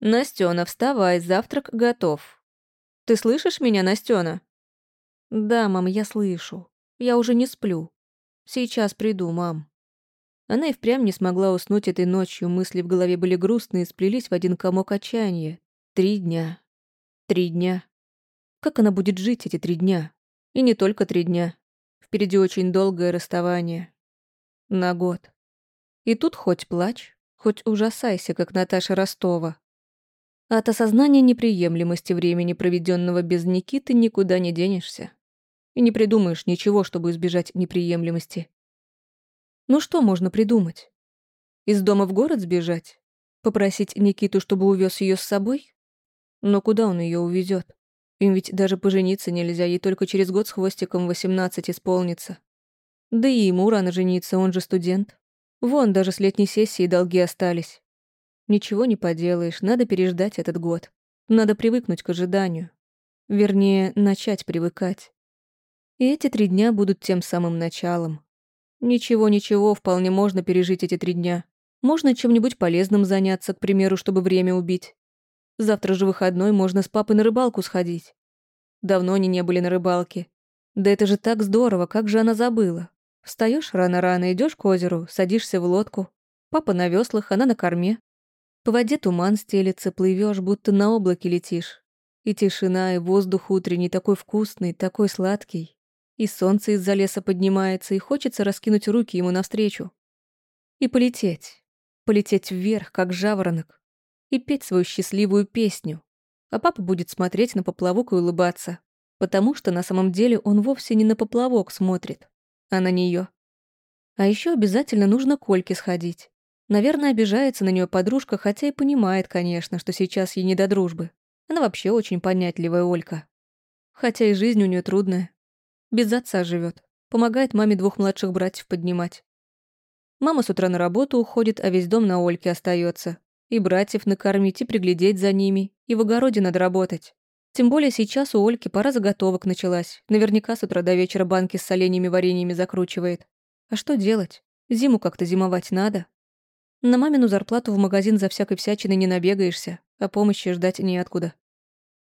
«Настёна, вставай, завтрак готов. Ты слышишь меня, Настёна?» «Да, мам, я слышу. Я уже не сплю. Сейчас приду, мам». Она и впрямь не смогла уснуть этой ночью, мысли в голове были грустные, сплелись в один комок отчаяния. Три дня. Три дня. Как она будет жить эти три дня? И не только три дня. Впереди очень долгое расставание. На год. И тут хоть плачь, хоть ужасайся, как Наташа Ростова. От осознания неприемлемости времени, проведенного без Никиты, никуда не денешься. И не придумаешь ничего, чтобы избежать неприемлемости. Ну что можно придумать? Из дома в город сбежать? Попросить Никиту, чтобы увез ее с собой? Но куда он ее увезет? Им ведь даже пожениться нельзя, ей только через год с хвостиком 18 исполнится. Да и ему рано жениться, он же студент. Вон, даже с летней сессии долги остались. Ничего не поделаешь, надо переждать этот год. Надо привыкнуть к ожиданию. Вернее, начать привыкать. И эти три дня будут тем самым началом. Ничего-ничего, вполне можно пережить эти три дня. Можно чем-нибудь полезным заняться, к примеру, чтобы время убить. Завтра же выходной, можно с папой на рыбалку сходить. Давно они не были на рыбалке. Да это же так здорово, как же она забыла. Встаешь рано-рано, идешь к озеру, садишься в лодку. Папа на веслах, она на корме. По воде туман стелется, плывешь, будто на облаке летишь. И тишина, и воздух утренний такой вкусный, такой сладкий. И солнце из-за леса поднимается, и хочется раскинуть руки ему навстречу. И полететь. Полететь вверх, как жаворонок. И петь свою счастливую песню. А папа будет смотреть на поплавок и улыбаться. Потому что на самом деле он вовсе не на поплавок смотрит, а на нее. А еще обязательно нужно к Ольке сходить. Наверное, обижается на нее подружка, хотя и понимает, конечно, что сейчас ей не до дружбы. Она вообще очень понятливая Олька. Хотя и жизнь у нее трудная. Без отца живет. Помогает маме двух младших братьев поднимать. Мама с утра на работу уходит, а весь дом на Ольке остается. И братьев накормить, и приглядеть за ними, и в огороде надо работать. Тем более сейчас у Ольки пора заготовок началась. Наверняка с утра до вечера банки с соленьями вареньями закручивает. А что делать? Зиму как-то зимовать надо. На мамину зарплату в магазин за всякой всячиной не набегаешься, а помощи ждать неоткуда.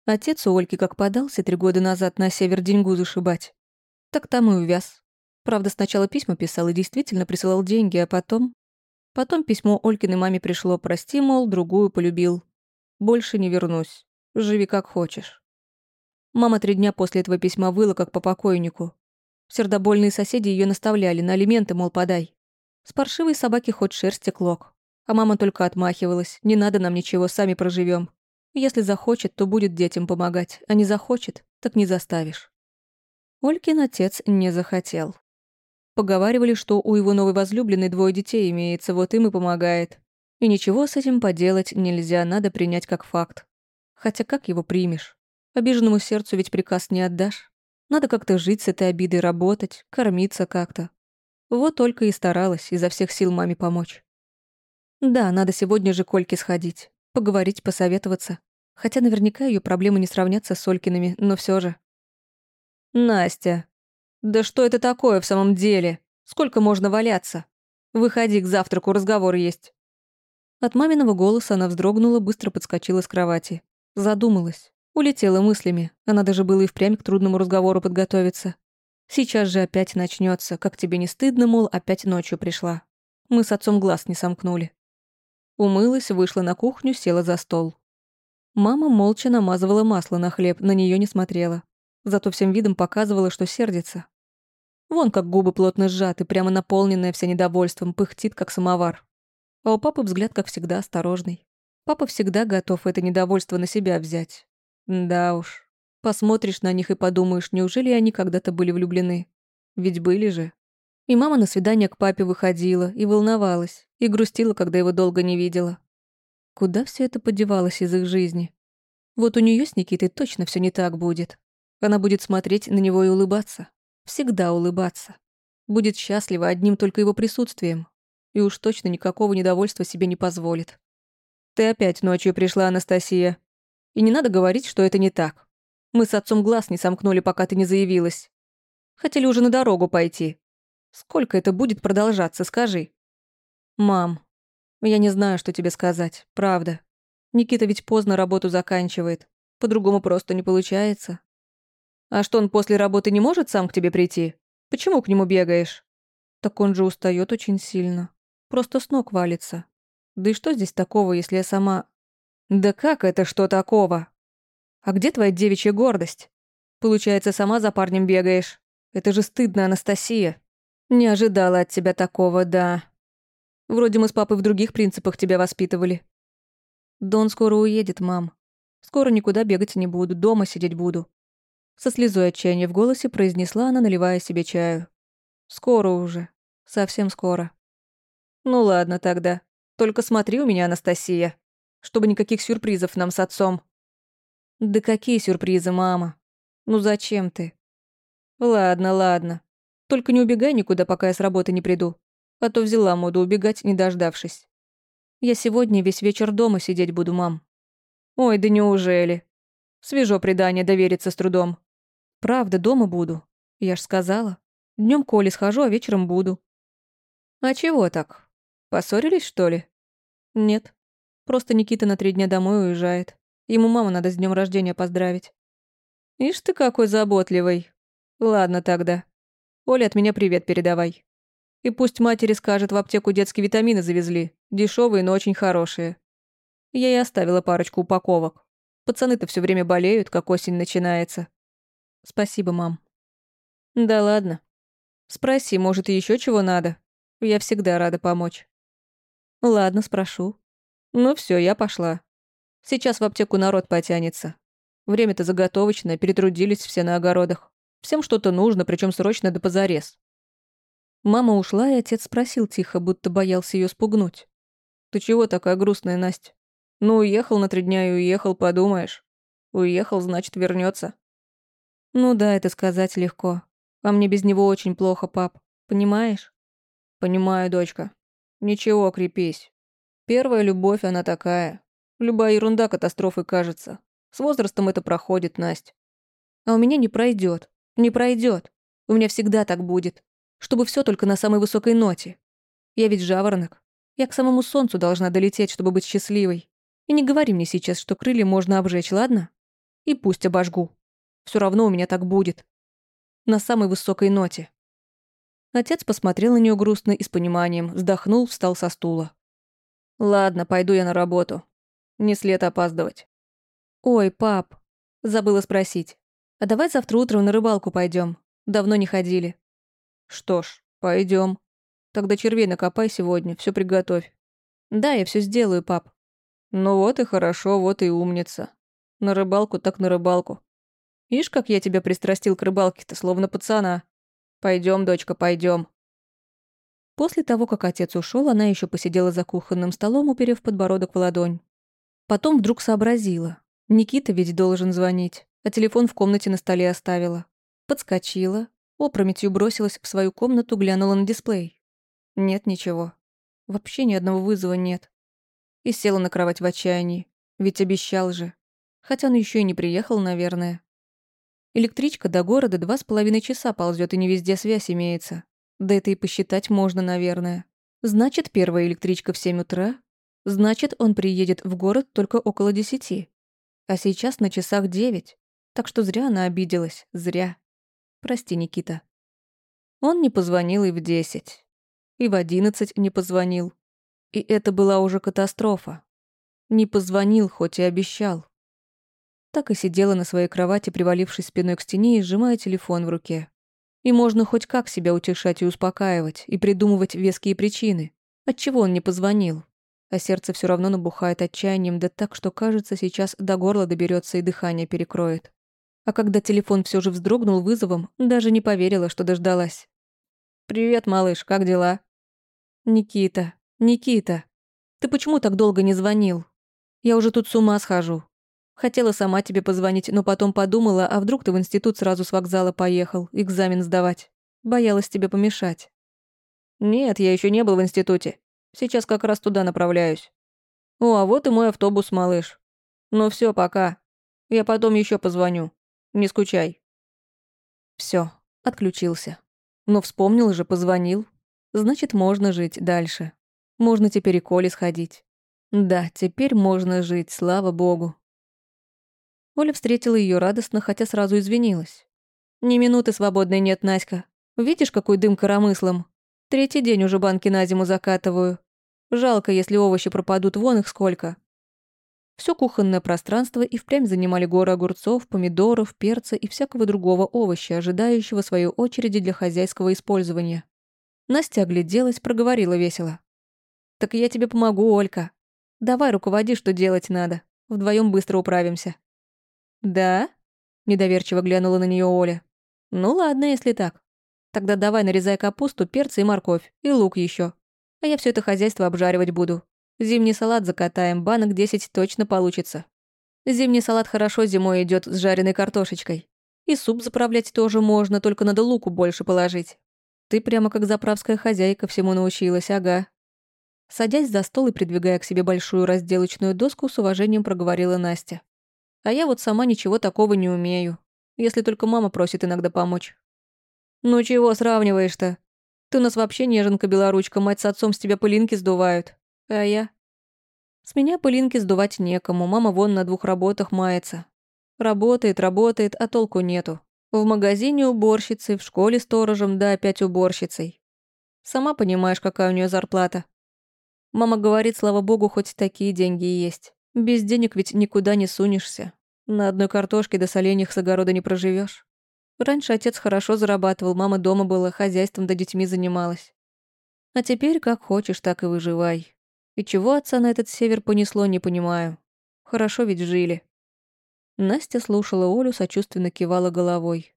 Отец у Ольки как подался три года назад на север деньгу зашибать. Так там и увяз. Правда, сначала письма писал и действительно присылал деньги, а потом... Потом письмо Олькиной маме пришло «Прости, мол, другую полюбил. Больше не вернусь. Живи как хочешь». Мама три дня после этого письма выла, как по покойнику. Сердобольные соседи ее наставляли, на алименты, мол, подай. С паршивой собаки хоть шерсти клок. А мама только отмахивалась. Не надо нам ничего, сами проживем. Если захочет, то будет детям помогать, а не захочет, так не заставишь. Олькин отец не захотел. Поговаривали, что у его новой возлюбленной двое детей имеется, вот им и помогает. И ничего с этим поделать нельзя, надо принять как факт. Хотя как его примешь? Обиженному сердцу ведь приказ не отдашь. Надо как-то жить с этой обидой, работать, кормиться как-то. Вот только и старалась изо всех сил маме помочь. Да, надо сегодня же к Ольке сходить, поговорить, посоветоваться. Хотя наверняка ее проблемы не сравнятся с Олькиными, но все же. «Настя, да что это такое в самом деле? Сколько можно валяться? Выходи к завтраку, разговор есть». От маминого голоса она вздрогнула, быстро подскочила с кровати. Задумалась. Улетела мыслями. Она даже было и впрямь к трудному разговору подготовиться. Сейчас же опять начнется, как тебе не стыдно, мол, опять ночью пришла. Мы с отцом глаз не сомкнули. Умылась, вышла на кухню, села за стол. Мама молча намазывала масло на хлеб, на нее не смотрела. Зато всем видом показывала, что сердится. Вон как губы плотно сжаты, прямо наполненная вся недовольством, пыхтит, как самовар. А у папы взгляд, как всегда, осторожный. Папа всегда готов это недовольство на себя взять. Да уж. Посмотришь на них и подумаешь, неужели они когда-то были влюблены? Ведь были же. И мама на свидание к папе выходила, и волновалась, и грустила, когда его долго не видела. Куда все это подевалось из их жизни? Вот у нее с Никитой точно все не так будет. Она будет смотреть на него и улыбаться. Всегда улыбаться. Будет счастлива одним только его присутствием. И уж точно никакого недовольства себе не позволит. «Ты опять ночью пришла, Анастасия. И не надо говорить, что это не так. Мы с отцом глаз не сомкнули, пока ты не заявилась. Хотели уже на дорогу пойти. Сколько это будет продолжаться, скажи. Мам, я не знаю, что тебе сказать, правда. Никита ведь поздно работу заканчивает. По-другому просто не получается. А что, он после работы не может сам к тебе прийти? Почему к нему бегаешь? Так он же устает очень сильно. Просто с ног валится. Да и что здесь такого, если я сама... Да как это что такого? А где твоя девичья гордость? Получается, сама за парнем бегаешь. Это же стыдно, Анастасия. Не ожидала от тебя такого, да. Вроде мы с папой в других принципах тебя воспитывали. Дон скоро уедет, мам. Скоро никуда бегать не буду, дома сидеть буду. Со слезой отчаяния в голосе произнесла она, наливая себе чаю. Скоро уже. Совсем скоро. Ну ладно тогда. Только смотри у меня, Анастасия. Чтобы никаких сюрпризов нам с отцом. Да какие сюрпризы, мама? Ну зачем ты? Ладно, ладно. Только не убегай никуда, пока я с работы не приду. А то взяла моду убегать, не дождавшись. Я сегодня весь вечер дома сидеть буду, мам. Ой, да неужели? Свежо предание, довериться с трудом. Правда, дома буду. Я ж сказала. Днем Коле схожу, а вечером буду. А чего так? Поссорились, что ли? Нет. Просто Никита на три дня домой уезжает. Ему маму надо с днем рождения поздравить. Ишь ты какой заботливый. Ладно тогда. Оля, от меня привет передавай. И пусть матери скажет, в аптеку детские витамины завезли. Дешевые, но очень хорошие. Я и оставила парочку упаковок. Пацаны-то все время болеют, как осень начинается. Спасибо, мам. Да ладно. Спроси, может, еще чего надо? Я всегда рада помочь. Ладно, спрошу. Ну все, я пошла. Сейчас в аптеку народ потянется. Время-то заготовочное, перетрудились все на огородах. Всем что-то нужно, причем срочно да позарез. Мама ушла, и отец спросил тихо, будто боялся ее спугнуть. «Ты чего такая грустная, Настя? Ну, уехал на три дня и уехал, подумаешь. Уехал, значит, вернется. «Ну да, это сказать легко. А мне без него очень плохо, пап. Понимаешь?» «Понимаю, дочка. Ничего, крепись. Первая любовь, она такая. Любая ерунда катастрофой кажется. С возрастом это проходит, Настя. А у меня не пройдет, Не пройдет. У меня всегда так будет чтобы все только на самой высокой ноте. Я ведь жаворонок. Я к самому солнцу должна долететь, чтобы быть счастливой. И не говори мне сейчас, что крылья можно обжечь, ладно? И пусть обожгу. Все равно у меня так будет. На самой высокой ноте. Отец посмотрел на нее грустно и с пониманием, вздохнул, встал со стула. «Ладно, пойду я на работу. Не след опаздывать». «Ой, пап», — забыла спросить. «А давай завтра утром на рыбалку пойдем. Давно не ходили. Что ж, пойдем. Тогда червей накопай сегодня, все приготовь. Да, я все сделаю, пап. Ну вот и хорошо, вот и умница. На рыбалку так на рыбалку. Ишь, как я тебя пристрастил к рыбалке-то, словно пацана. Пойдем, дочка, пойдем. После того, как отец ушел, она еще посидела за кухонным столом, уперев подбородок в ладонь. Потом вдруг сообразила. Никита ведь должен звонить, а телефон в комнате на столе оставила. Подскочила, Опрометью бросилась в свою комнату, глянула на дисплей. Нет ничего. Вообще ни одного вызова нет. И села на кровать в отчаянии. Ведь обещал же. Хотя он еще и не приехал, наверное. Электричка до города два с половиной часа ползет, и не везде связь имеется. Да это и посчитать можно, наверное. Значит, первая электричка в семь утра. Значит, он приедет в город только около десяти. А сейчас на часах девять. Так что зря она обиделась. Зря. Прости, Никита. Он не позвонил и в десять. И в одиннадцать не позвонил. И это была уже катастрофа. Не позвонил, хоть и обещал. Так и сидела на своей кровати, привалившись спиной к стене и сжимая телефон в руке. И можно хоть как себя утешать и успокаивать, и придумывать веские причины. Отчего он не позвонил? А сердце все равно набухает отчаянием, да так, что, кажется, сейчас до горла доберется и дыхание перекроет. А когда телефон все же вздрогнул вызовом, даже не поверила, что дождалась. «Привет, малыш, как дела?» «Никита, Никита, ты почему так долго не звонил? Я уже тут с ума схожу. Хотела сама тебе позвонить, но потом подумала, а вдруг ты в институт сразу с вокзала поехал, экзамен сдавать. Боялась тебе помешать». «Нет, я еще не был в институте. Сейчас как раз туда направляюсь». «О, а вот и мой автобус, малыш. Ну все, пока. Я потом еще позвоню». Не скучай». Все, отключился. Но вспомнил же, позвонил. Значит, можно жить дальше. Можно теперь и Коле сходить. Да, теперь можно жить, слава богу. Оля встретила ее радостно, хотя сразу извинилась. «Ни минуты свободной нет, Наська. Видишь, какой дым коромыслом? Третий день уже банки на зиму закатываю. Жалко, если овощи пропадут, вон их сколько. Все кухонное пространство и впрямь занимали горы огурцов, помидоров, перца и всякого другого овоща, ожидающего своей очереди для хозяйского использования. Настя огляделась, проговорила весело. «Так я тебе помогу, Олька. Давай руководи, что делать надо. Вдвоем быстро управимся». «Да?» – недоверчиво глянула на нее Оля. «Ну ладно, если так. Тогда давай нарезай капусту, перцы и морковь, и лук еще. А я все это хозяйство обжаривать буду. Зимний салат закатаем, банок 10 точно получится. Зимний салат хорошо зимой идет с жареной картошечкой. И суп заправлять тоже можно, только надо луку больше положить. Ты прямо как заправская хозяйка всему научилась, ага. Садясь за стол и придвигая к себе большую разделочную доску, с уважением проговорила Настя. А я вот сама ничего такого не умею. Если только мама просит иногда помочь. Ну чего сравниваешь-то? Ты у нас вообще неженка-белоручка, мать с отцом с тебя пылинки сдувают. А я? С меня пылинки сдувать некому, мама вон на двух работах мается. Работает, работает, а толку нету. В магазине уборщицей, в школе сторожем, да опять уборщицей. Сама понимаешь, какая у нее зарплата. Мама говорит, слава богу, хоть такие деньги есть. Без денег ведь никуда не сунешься. На одной картошке до соленьях с огорода не проживешь. Раньше отец хорошо зарабатывал, мама дома была, хозяйством да детьми занималась. А теперь как хочешь, так и выживай. И чего отца на этот север понесло, не понимаю. Хорошо ведь жили. Настя слушала Олю, сочувственно кивала головой.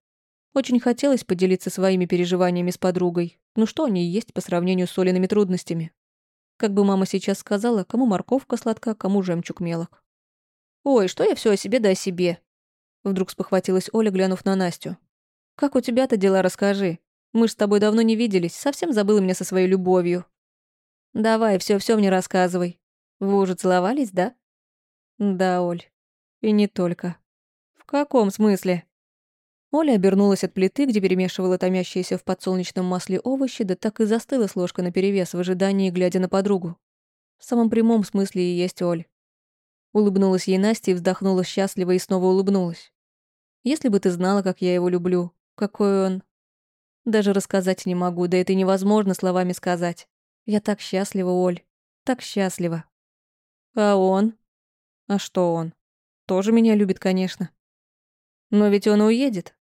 Очень хотелось поделиться своими переживаниями с подругой. Ну что они есть по сравнению с Олиными трудностями? Как бы мама сейчас сказала, кому морковка сладка, кому жемчуг мелок. «Ой, что я все о себе да о себе?» Вдруг спохватилась Оля, глянув на Настю. «Как у тебя-то дела, расскажи. Мы ж с тобой давно не виделись, совсем забыла меня со своей любовью». Давай, все, все мне рассказывай. Вы уже целовались, да? Да, Оль. И не только. В каком смысле? Оля обернулась от плиты, где перемешивала томящиеся в подсолнечном масле овощи, да так и застыла с ложкой наперевес в ожидании, глядя на подругу. В самом прямом смысле и есть Оль. Улыбнулась ей Настя и вздохнула счастливо и снова улыбнулась. «Если бы ты знала, как я его люблю, какой он...» Даже рассказать не могу, да это невозможно словами сказать. Я так счастлива, Оль. Так счастлива. А он? А что он? Тоже меня любит, конечно. Но ведь он уедет.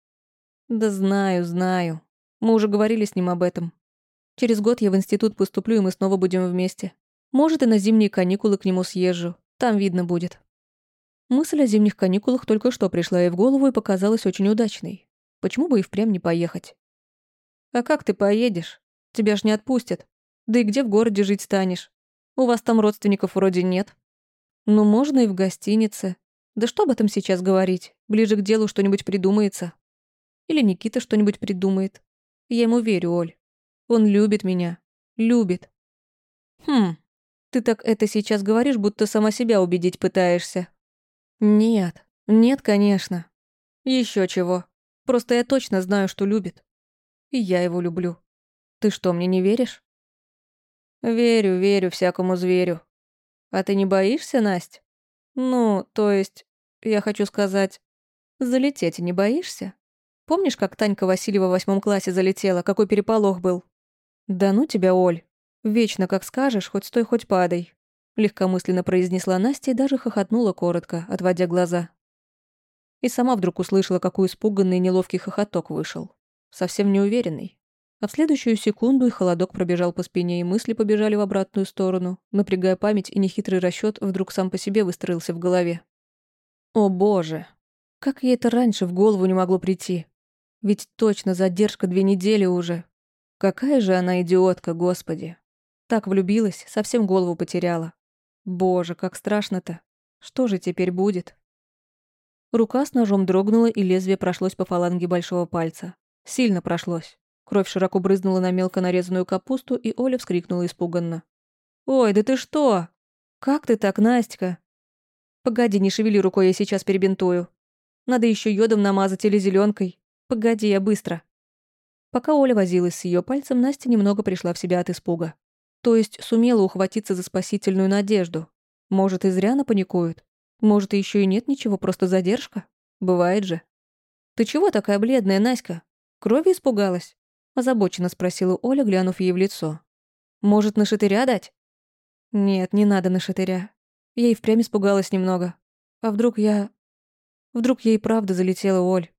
Да знаю, знаю. Мы уже говорили с ним об этом. Через год я в институт поступлю, и мы снова будем вместе. Может, и на зимние каникулы к нему съезжу. Там видно будет. Мысль о зимних каникулах только что пришла ей в голову и показалась очень удачной. Почему бы и впрямь не поехать? А как ты поедешь? Тебя ж не отпустят. Да и где в городе жить станешь? У вас там родственников вроде нет. Ну, можно и в гостинице. Да что об этом сейчас говорить? Ближе к делу что-нибудь придумается. Или Никита что-нибудь придумает. Я ему верю, Оль. Он любит меня. Любит. Хм, ты так это сейчас говоришь, будто сама себя убедить пытаешься. Нет, нет, конечно. Еще чего. Просто я точно знаю, что любит. И я его люблю. Ты что, мне не веришь? Верю, верю всякому зверю. А ты не боишься, Насть? Ну, то есть, я хочу сказать, залететь не боишься? Помнишь, как Танька Васильева в восьмом классе залетела, какой переполох был? Да ну тебя, Оль. Вечно, как скажешь, хоть стой, хоть падай. Легкомысленно произнесла Настя и даже хохотнула коротко, отводя глаза. И сама вдруг услышала, какой испуганный и неловкий хохоток вышел. Совсем неуверенный. А в следующую секунду и холодок пробежал по спине, и мысли побежали в обратную сторону, напрягая память, и нехитрый расчет вдруг сам по себе выстроился в голове. О боже! Как ей это раньше в голову не могло прийти? Ведь точно задержка две недели уже. Какая же она идиотка, господи. Так влюбилась, совсем голову потеряла. Боже, как страшно-то. Что же теперь будет? Рука с ножом дрогнула, и лезвие прошлось по фаланге большого пальца. Сильно прошлось. Кровь широко брызнула на мелко нарезанную капусту, и Оля вскрикнула испуганно. «Ой, да ты что? Как ты так, Настя?» «Погоди, не шевели рукой, я сейчас перебинтую. Надо еще йодом намазать или зеленкой. Погоди, я быстро». Пока Оля возилась с ее пальцем, Настя немного пришла в себя от испуга. То есть сумела ухватиться за спасительную надежду. Может, и зря она паникует. Может, еще и нет ничего, просто задержка. Бывает же. «Ты чего такая бледная, Наська? Крови испугалась?» Озабоченно спросила Оля, глянув ей в лицо. «Может, на шатыря дать?» «Нет, не надо на шатыря. Я и впрямь испугалась немного. А вдруг я... Вдруг я и правда залетела, Оль?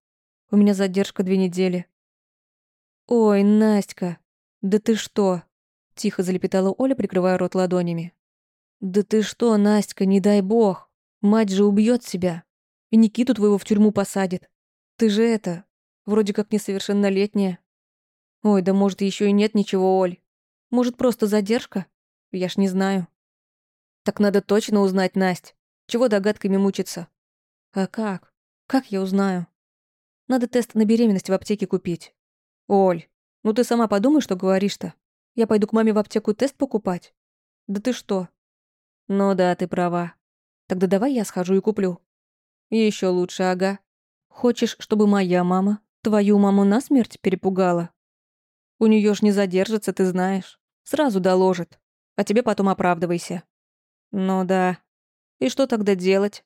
У меня задержка две недели. «Ой, Настя, да ты что?» Тихо залепетала Оля, прикрывая рот ладонями. «Да ты что, Настя, не дай бог. Мать же убьет себя. И Никиту твоего в тюрьму посадит. Ты же это, вроде как несовершеннолетняя. Ой, да может еще и нет ничего, Оль. Может просто задержка? Я ж не знаю». «Так надо точно узнать, Насть. Чего догадками мучиться?» «А как? Как я узнаю?» «Надо тест на беременность в аптеке купить». «Оль, ну ты сама подумай, что говоришь-то. Я пойду к маме в аптеку тест покупать? Да ты что? Ну да, ты права. Тогда давай я схожу и куплю. Еще лучше, ага. Хочешь, чтобы моя мама твою маму насмерть перепугала? У нее ж не задержится, ты знаешь. Сразу доложит. А тебе потом оправдывайся. Ну да. И что тогда делать?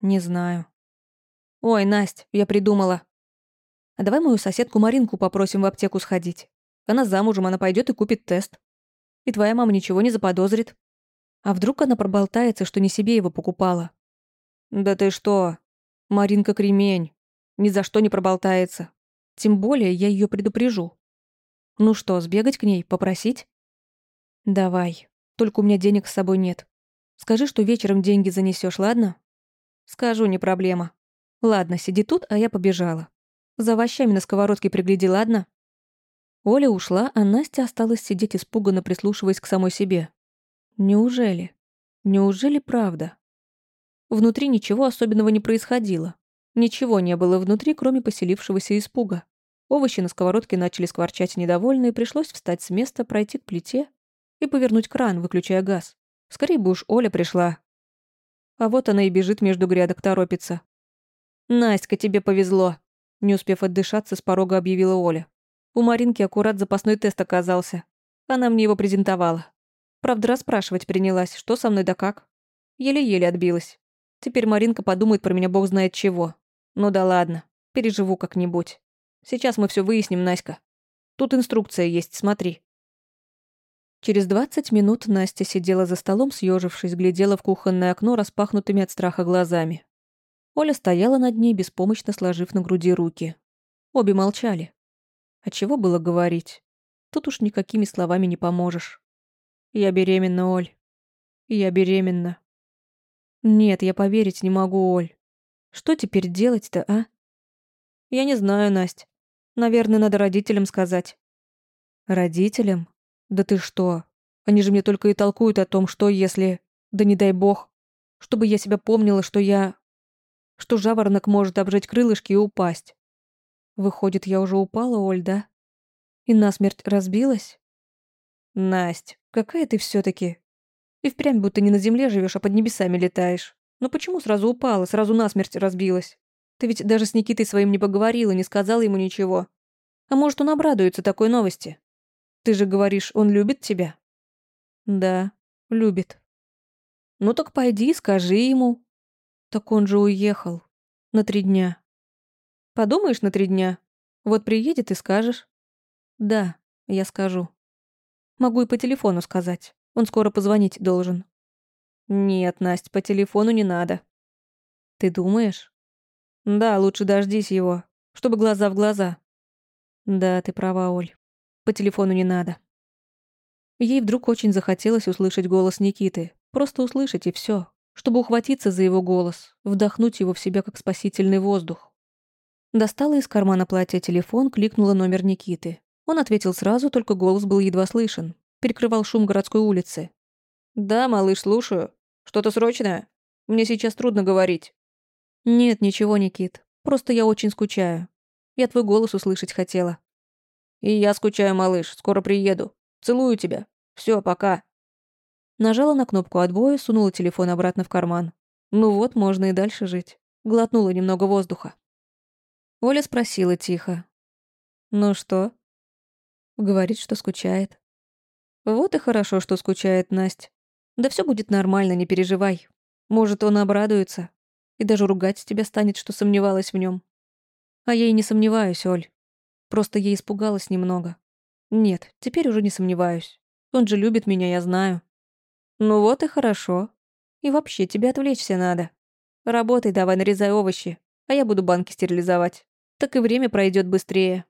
Не знаю. Ой, Насть, я придумала. А давай мою соседку Маринку попросим в аптеку сходить. Она замужем, она пойдет и купит тест. И твоя мама ничего не заподозрит. А вдруг она проболтается, что не себе его покупала? Да ты что? Маринка кремень. Ни за что не проболтается. Тем более я ее предупрежу. Ну что, сбегать к ней, попросить? Давай. Только у меня денег с собой нет. Скажи, что вечером деньги занесешь, ладно? Скажу, не проблема. Ладно, сиди тут, а я побежала. За овощами на сковородке пригляди, ладно? Оля ушла, а Настя осталась сидеть испуганно прислушиваясь к самой себе. Неужели? Неужели правда? Внутри ничего особенного не происходило. Ничего не было внутри, кроме поселившегося испуга. Овощи на сковородке начали скворчать недовольно, и пришлось встать с места, пройти к плите и повернуть кран, выключая газ. Скорее бы уж Оля пришла. А вот она и бежит между грядок, торопится. «Настя, тебе повезло!» Не успев отдышаться, с порога объявила Оля. У Маринки аккурат запасной тест оказался. Она мне его презентовала. Правда, расспрашивать принялась, что со мной да как. Еле-еле отбилась. Теперь Маринка подумает про меня бог знает чего. Ну да ладно, переживу как-нибудь. Сейчас мы все выясним, Наська. Тут инструкция есть, смотри. Через двадцать минут Настя сидела за столом, съежившись, глядела в кухонное окно распахнутыми от страха глазами. Оля стояла над ней, беспомощно сложив на груди руки. Обе молчали. А чего было говорить? Тут уж никакими словами не поможешь. Я беременна, Оль. Я беременна. Нет, я поверить не могу, Оль. Что теперь делать-то, а? Я не знаю, Насть. Наверное, надо родителям сказать. Родителям? Да ты что? Они же мне только и толкуют о том, что если... Да не дай бог. Чтобы я себя помнила, что я... Что жаворонок может обжать крылышки и упасть. Выходит, я уже упала, Оль, да? И насмерть разбилась? Насть, какая ты все таки И впрямь будто не на земле живешь, а под небесами летаешь. Но почему сразу упала, сразу насмерть разбилась? Ты ведь даже с Никитой своим не поговорила, не сказала ему ничего. А может, он обрадуется такой новости? Ты же говоришь, он любит тебя? Да, любит. Ну так пойди, скажи ему. Так он же уехал. На три дня. Подумаешь на три дня. Вот приедет и скажешь. Да, я скажу. Могу и по телефону сказать. Он скоро позвонить должен. Нет, Настя, по телефону не надо. Ты думаешь? Да, лучше дождись его, чтобы глаза в глаза. Да, ты права, Оль. По телефону не надо. Ей вдруг очень захотелось услышать голос Никиты. Просто услышать и все, чтобы ухватиться за его голос, вдохнуть его в себя как спасительный воздух. Достала из кармана платья телефон, кликнула номер Никиты. Он ответил сразу, только голос был едва слышен. Перекрывал шум городской улицы. «Да, малыш, слушаю. Что-то срочное? Мне сейчас трудно говорить». «Нет, ничего, Никит. Просто я очень скучаю. Я твой голос услышать хотела». «И я скучаю, малыш. Скоро приеду. Целую тебя. Все, пока». Нажала на кнопку отбоя, сунула телефон обратно в карман. Ну вот, можно и дальше жить. Глотнула немного воздуха. Оля спросила тихо. «Ну что?» Говорит, что скучает. Вот и хорошо, что скучает Настя. Да все будет нормально, не переживай. Может, он обрадуется и даже ругать тебя станет, что сомневалась в нем. А я и не сомневаюсь, Оль. Просто я испугалась немного. Нет, теперь уже не сомневаюсь. Он же любит меня, я знаю. Ну вот и хорошо. И вообще, тебе отвлечься надо. Работай давай, нарезай овощи, а я буду банки стерилизовать. Так и время пройдет быстрее.